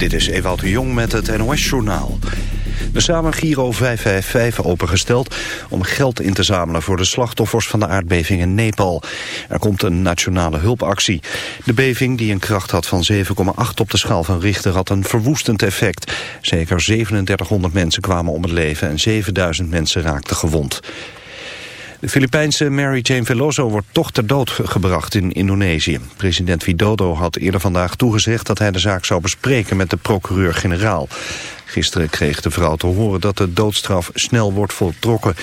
Dit is Ewout de Jong met het NOS-journaal. De samen Giro 555 opengesteld om geld in te zamelen voor de slachtoffers van de aardbeving in Nepal. Er komt een nationale hulpactie. De beving, die een kracht had van 7,8 op de schaal van Richter, had een verwoestend effect. Zeker 3700 mensen kwamen om het leven en 7000 mensen raakten gewond. De Filipijnse Mary Jane Veloso wordt toch ter dood gebracht in Indonesië. President Widodo had eerder vandaag toegezegd dat hij de zaak zou bespreken met de procureur-generaal. Gisteren kreeg de vrouw te horen dat de doodstraf snel wordt voltrokken.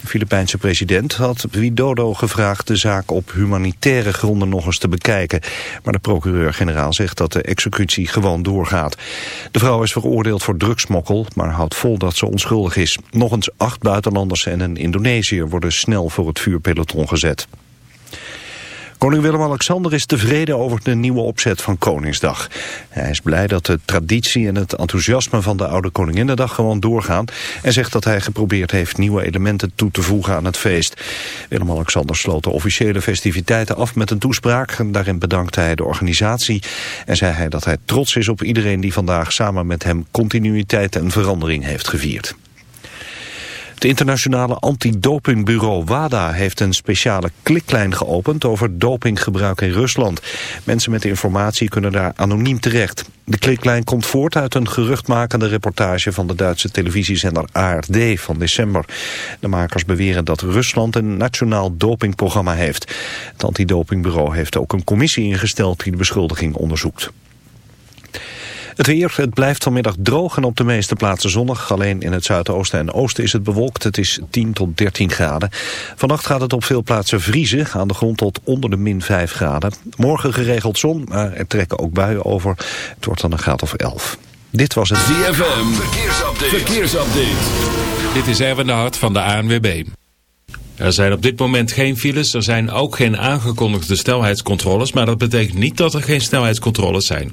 De Filipijnse president had Widodo gevraagd de zaak op humanitaire gronden nog eens te bekijken. Maar de procureur-generaal zegt dat de executie gewoon doorgaat. De vrouw is veroordeeld voor drugsmokkel, maar houdt vol dat ze onschuldig is. Nog eens acht buitenlanders en een Indonesiër worden snel voor het vuurpeloton gezet. Koning Willem-Alexander is tevreden over de nieuwe opzet van Koningsdag. Hij is blij dat de traditie en het enthousiasme van de oude Koninginnedag gewoon doorgaan... en zegt dat hij geprobeerd heeft nieuwe elementen toe te voegen aan het feest. Willem-Alexander sloot de officiële festiviteiten af met een toespraak. Daarin bedankte hij de organisatie en zei hij dat hij trots is op iedereen... die vandaag samen met hem continuïteit en verandering heeft gevierd. Het internationale antidopingbureau WADA heeft een speciale kliklijn geopend over dopinggebruik in Rusland. Mensen met informatie kunnen daar anoniem terecht. De kliklijn komt voort uit een geruchtmakende reportage van de Duitse televisiezender ARD van december. De makers beweren dat Rusland een nationaal dopingprogramma heeft. Het antidopingbureau heeft ook een commissie ingesteld die de beschuldiging onderzoekt. Het weer, het blijft vanmiddag droog en op de meeste plaatsen zonnig. Alleen in het zuidoosten en oosten is het bewolkt. Het is 10 tot 13 graden. Vannacht gaat het op veel plaatsen vriezen. Aan de grond tot onder de min 5 graden. Morgen geregeld zon, maar er trekken ook buien over. Het wordt dan een graad of 11. Dit was het ZFM. Verkeersupdate. Verkeersupdate. Dit is Erwin de Hart van de ANWB. Er zijn op dit moment geen files, er zijn ook geen aangekondigde snelheidscontroles, maar dat betekent niet dat er geen snelheidscontroles zijn.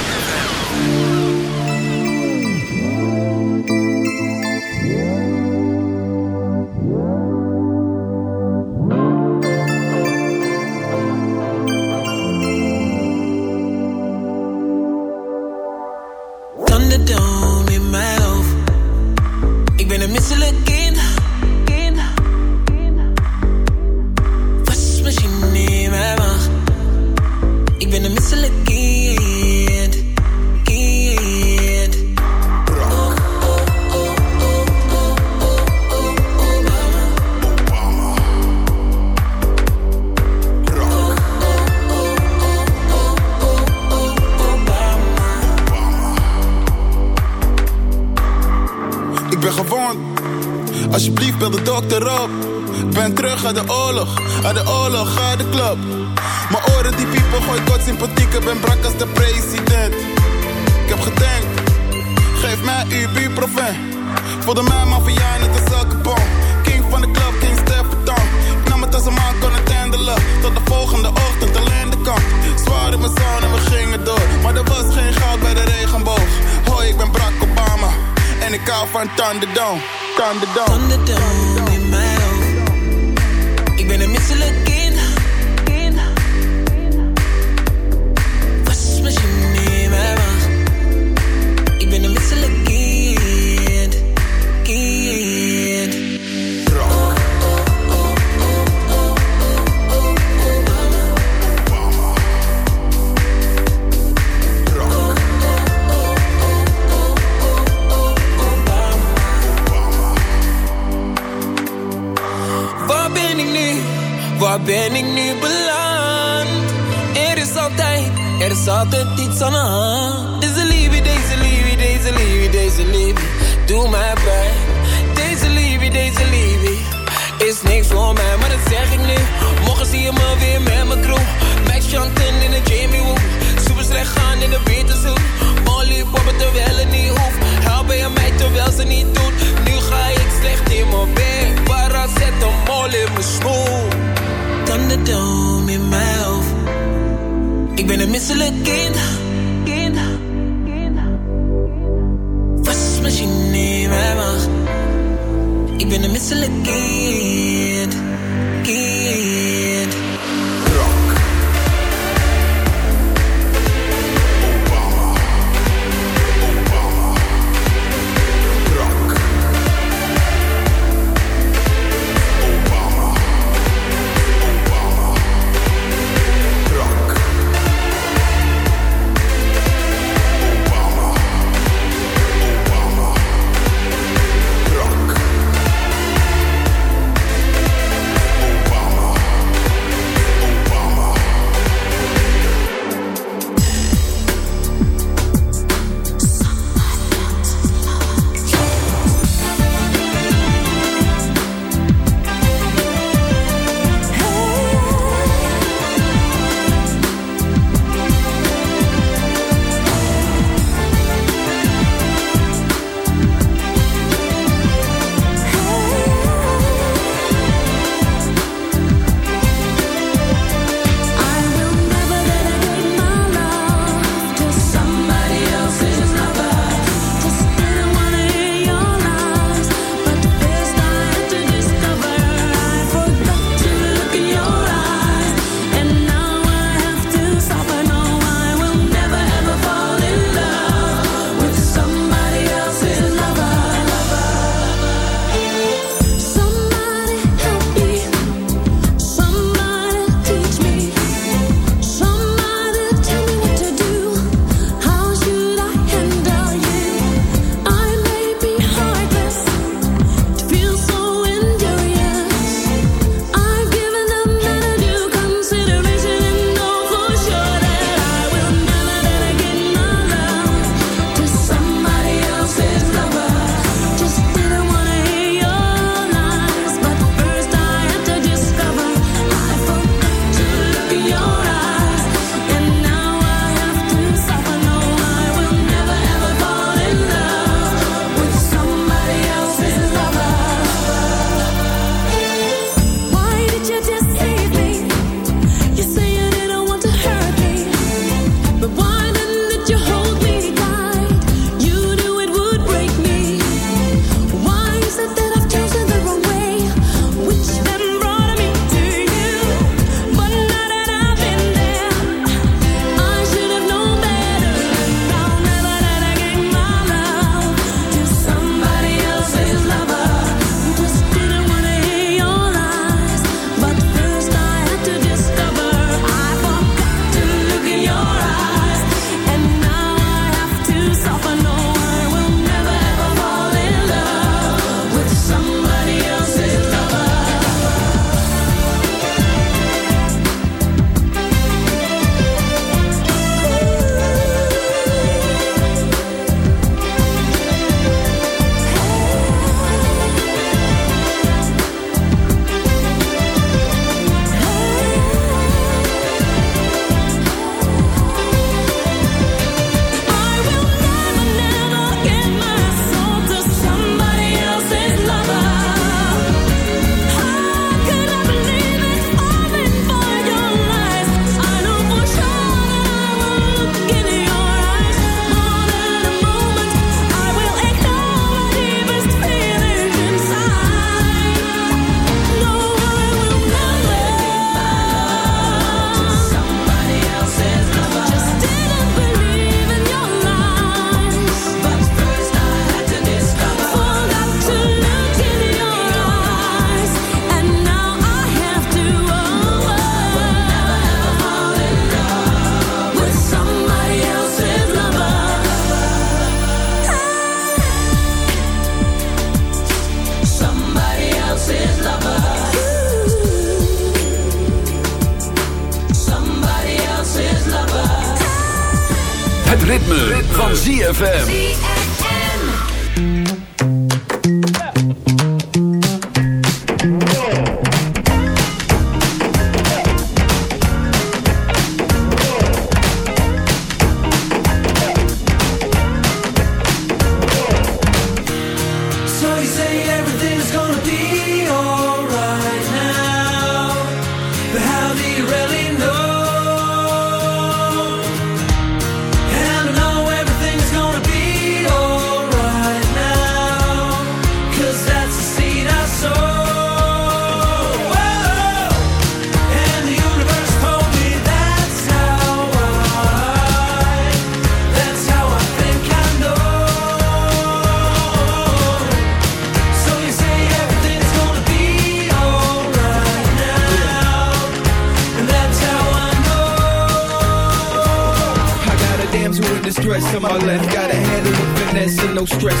no stress.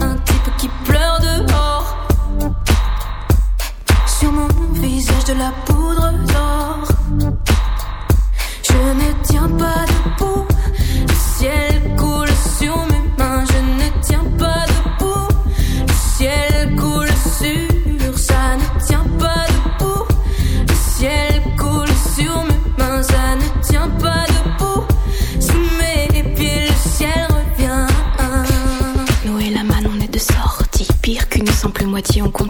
Un type qui pleure dehors. Sur mon visage de la poudre d'or. moitié en compte.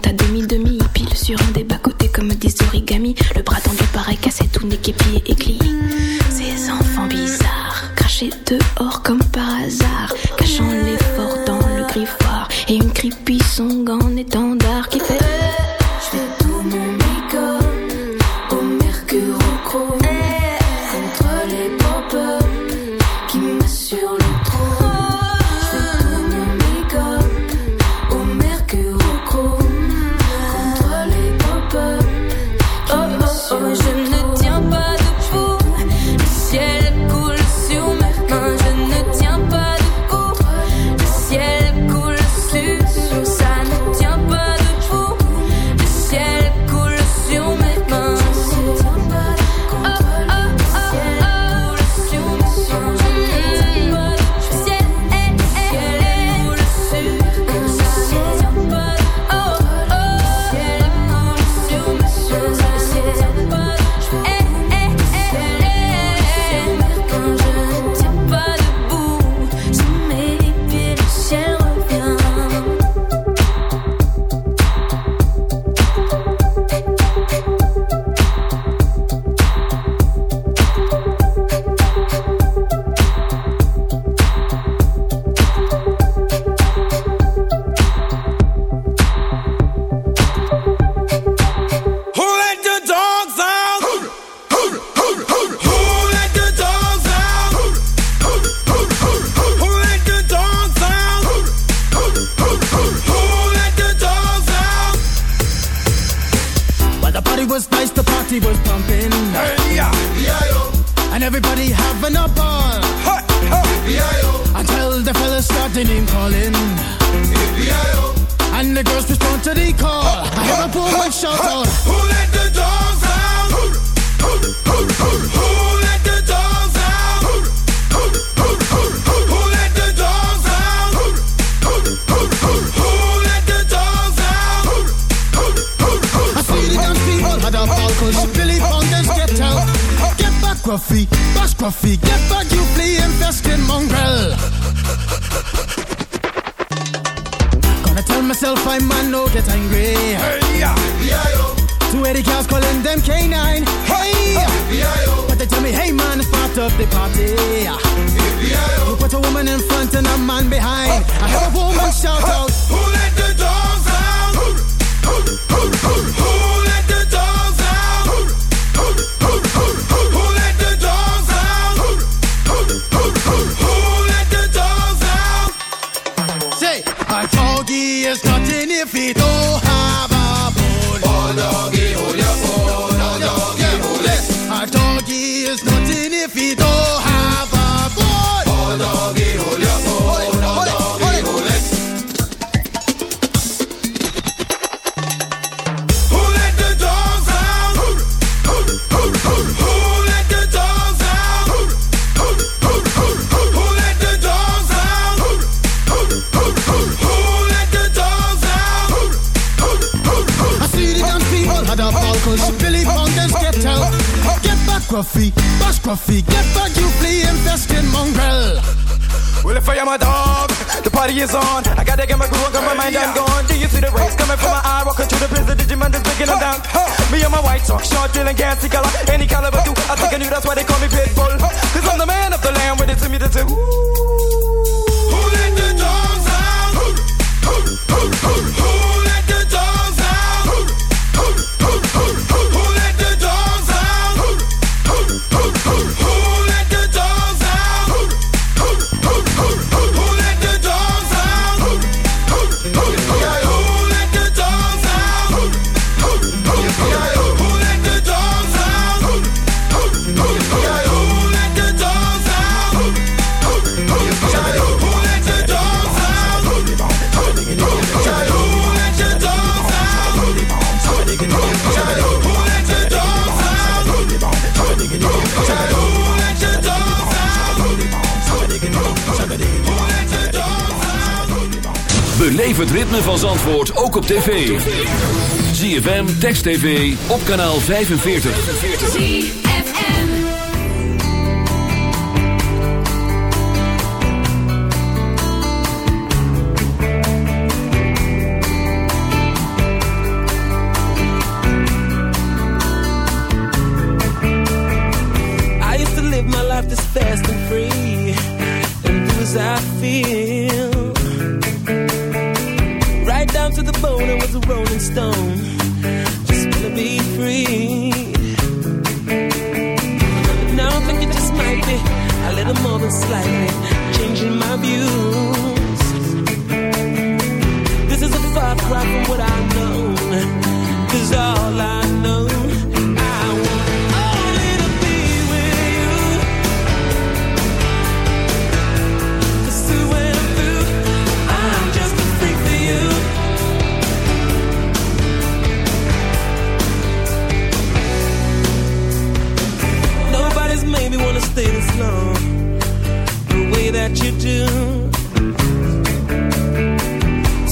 Is on. I gotta get my groove on, got my mind, I'm gone. Do you see the rays coming from my eye? Walking through the prison, Digimon is breaking them down. Me and my white talk, short, dealing, gassy color. Any caliber, do. I think I knew that's why they call me Pitbull. Cause I'm the man of the land with it to me to say, ooh. Beleef het ritme van Zandvoort ook op tv. ZFM, Text TV, op kanaal 45. I used to live my life this fast and free and do as I feel. Slightly changing my views. This is a far cry from what I you do.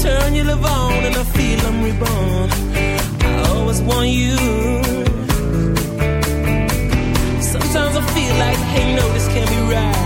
Turn your love on and I feel I'm reborn. I always want you. Sometimes I feel like, hey, no, this can't be right.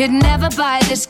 could never buy this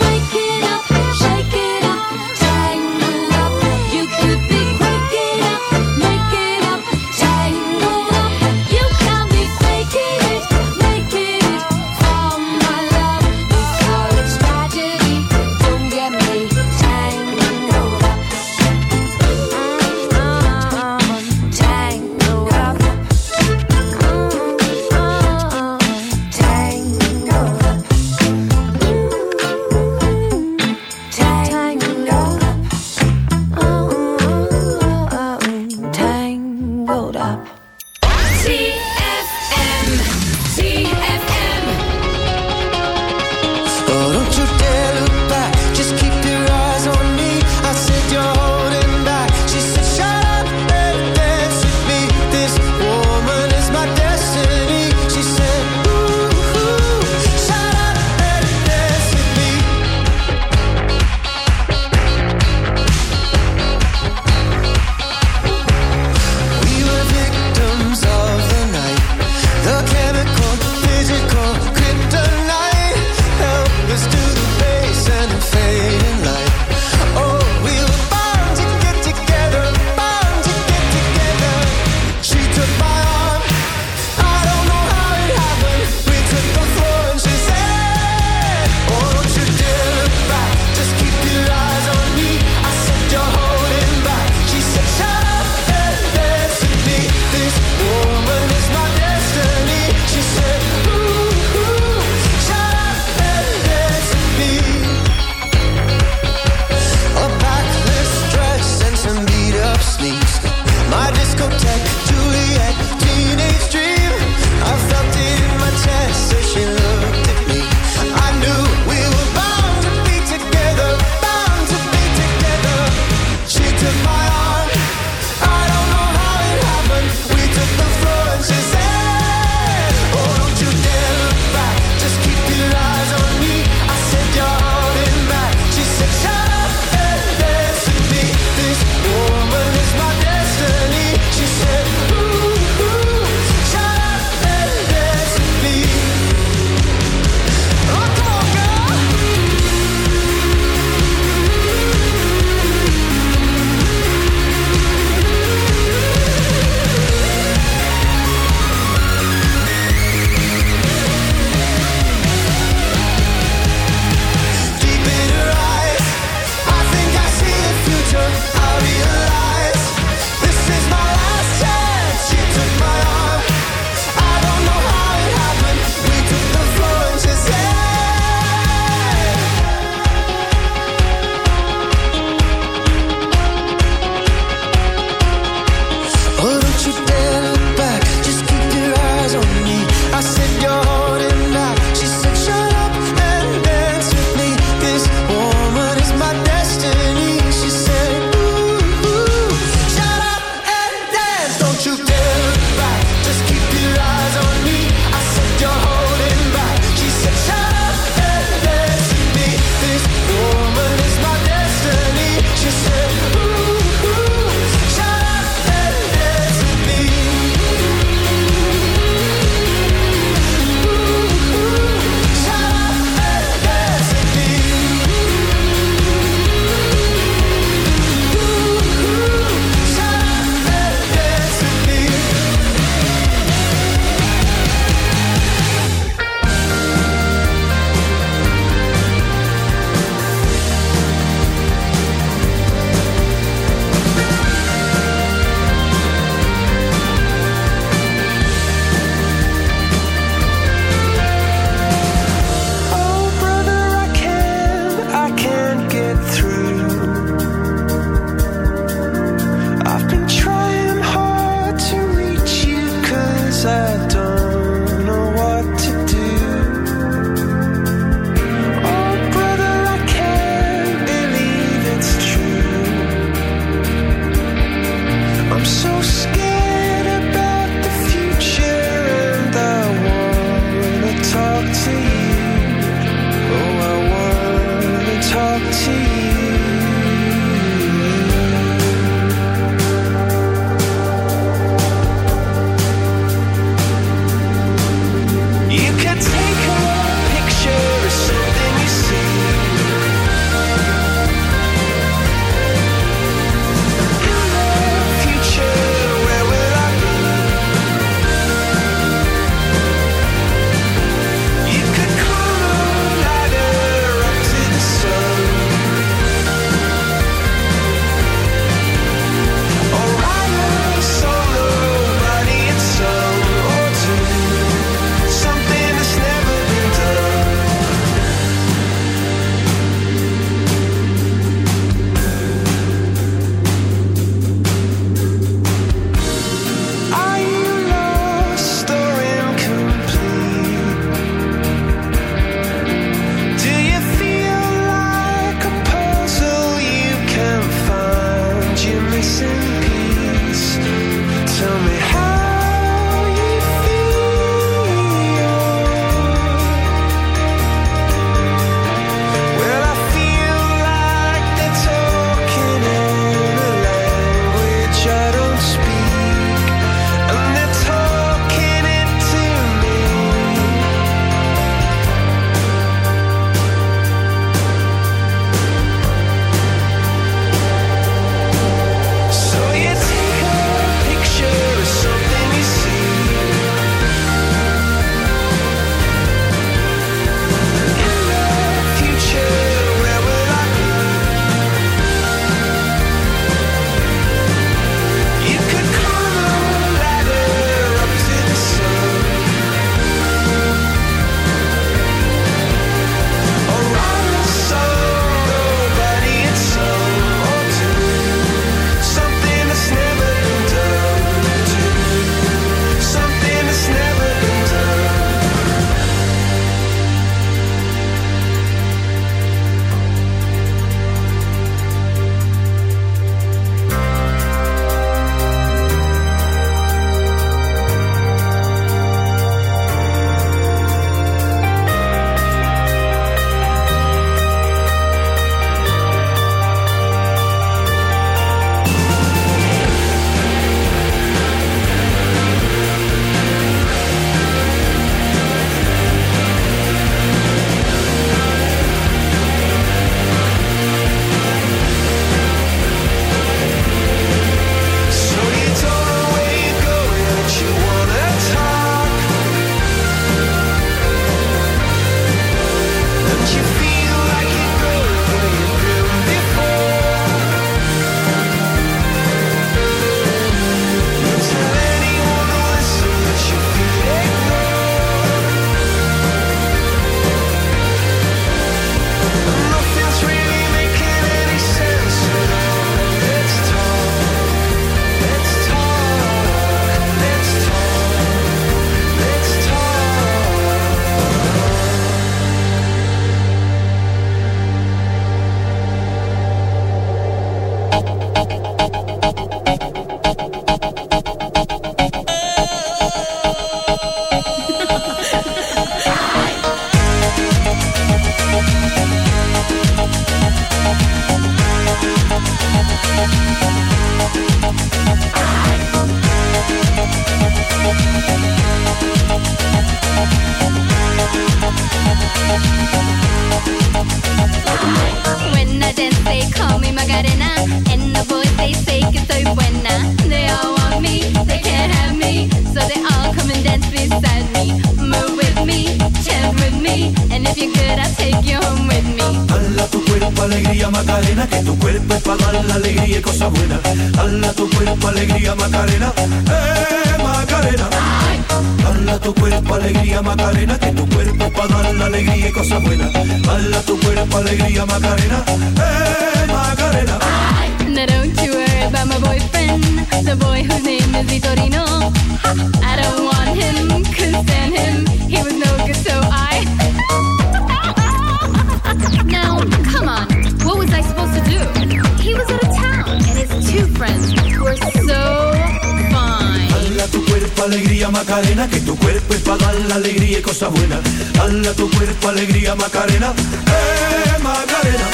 y cosas buenas. Dala tu cuerpo alegría Macarena, eh Macarena.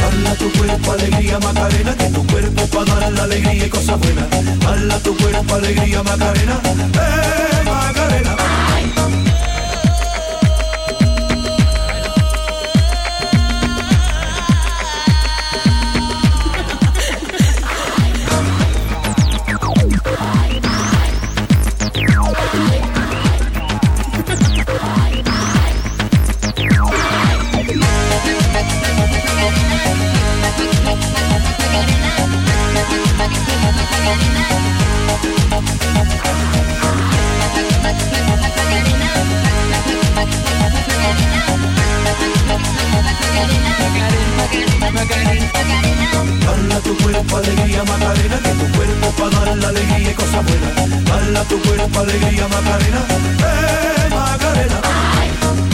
Dala tu cuerpo alegría Macarena, que tu cuerpo para dar la alegría y cosas buenas. Dala tu cuerpo alegría Macarena, eh Macarena. Dala tu cuerpo alegría Macarena, que tu cuerpo para dar la alegría y cosas buenas. Dala tu cuerpo alegría Macarena, eh Macarena.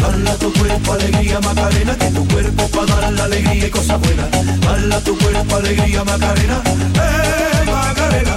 Dala tu cuerpo alegría Macarena, que tu cuerpo para dar la alegría y cosas buenas. Dala tu cuerpo alegría Macarena, eh Macarena.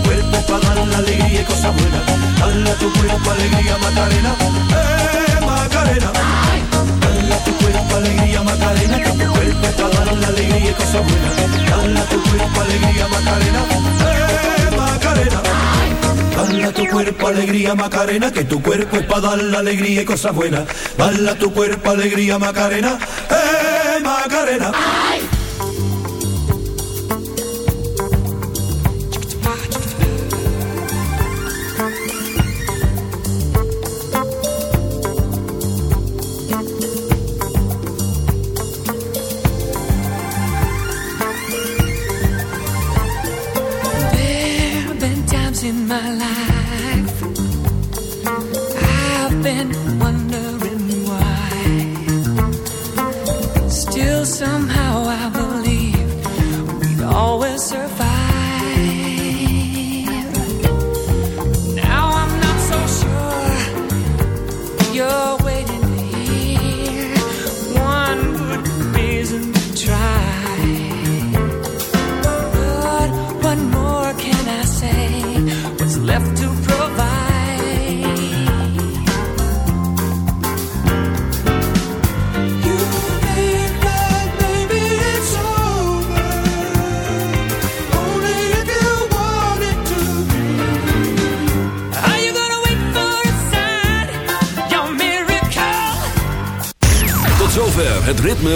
la alegría y cosas buenas. Dala tu cuerpo alegría Macarena, eh Macarena. Dala tu cuerpo alegría Macarena, que tu cuerpo es para dar la alegría y cosas buenas. Dala tu cuerpo alegría Macarena, eh Macarena. Dala tu cuerpo alegría Macarena, que tu cuerpo es para dar la alegría y cosas buenas. Dala tu cuerpo alegría Macarena, eh Macarena. There